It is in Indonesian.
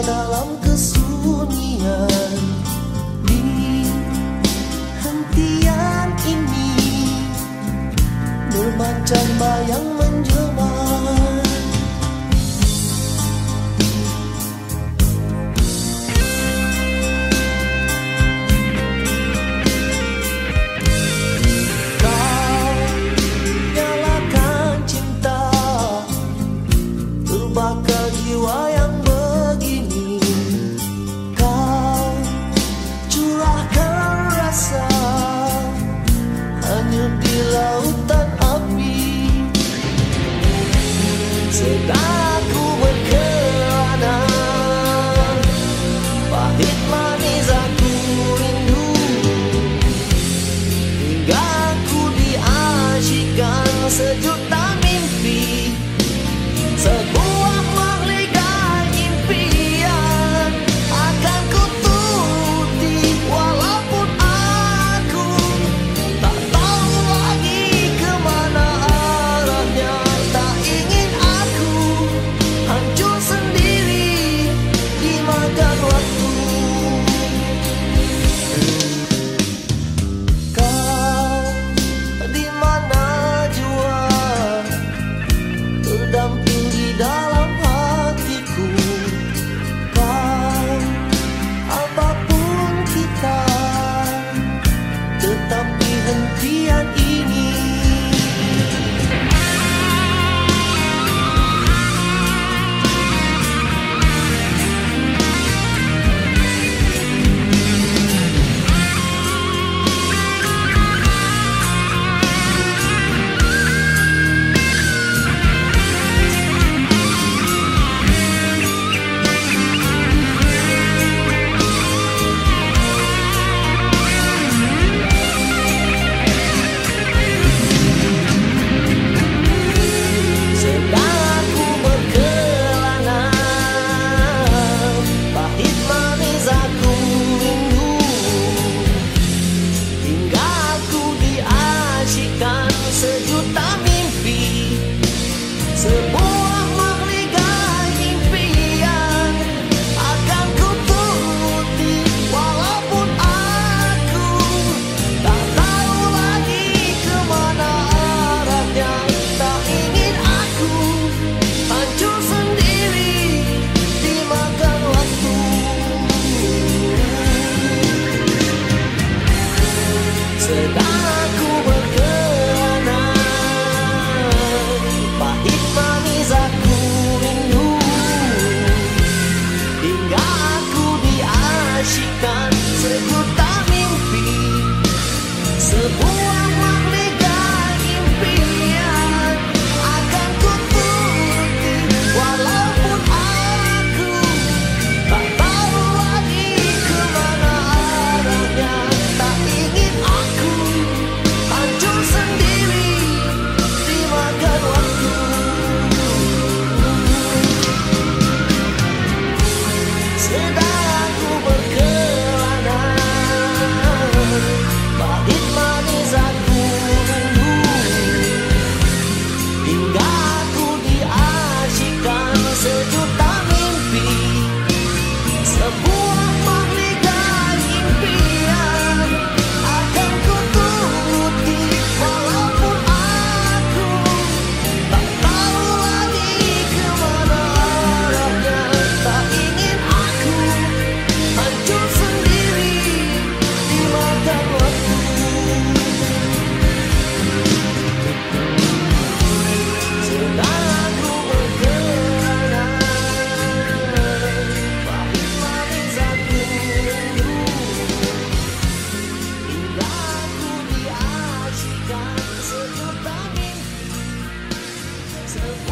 dalam kesunyian. Di hentian ini Bermacam bayang menjelma. Terbakar jiwa yang cidade. the boy. Thanks,